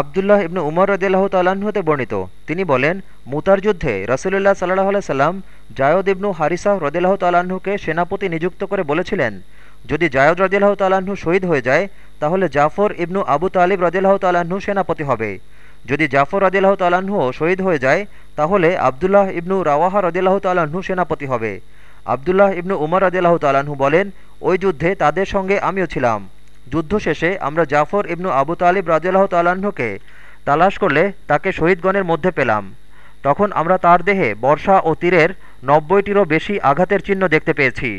আবদুল্লাহ ইবনু উমর রদিল্লাহ তাল্লাহ্ন হতে বর্ণিত। তিনি বলেন, মুতার যুদ্ধে রসুলুল্লাহ সাল্লাহ সাল্লাম জায়দ ইবনু হারিসাহ রদিল্লাহ তাল্লাহ্নকে সেনাপতি নিযুক্ত করে বলেছিলেন, যদি জায়দ রদিল্লাহ তাল্লাহ্ন শহীদ হয়ে যায়, তাহলে জাফর ইবনু আবু তালিব রদিল্লাহ তাল্লাহ্ন সেনাপতি হবে। যদি জাফর রদিল্লাহ তাল্লাহ্নও শহীদ হয়ে যায়, তাহলে আবদুল্লাহ ইবনু রাওয়াহা রদিল্লাহ তাল্লাহ্ন সেনাপতি হবে। আবদুল্লাহ ইবনু উমর রদিল্লাহ তাল্লাহ্ন বলেন, ওই যুদ্ধে তাদের সঙ্গে আমিও ছিলাম। যুদ্ধ শেষে আমরা জাফর ইবনু আবু তালিব রাজিয়াল্লাহ তাল্লাহ্নকে তালাশ করলে তাকে শহীদগণের মধ্যে পেলাম। তখন আমরা তার দেহে বর্ষা ও তীরের নব্বইটিরও বেশি আঘাতের চিহ্ন দেখতে পেয়েছি।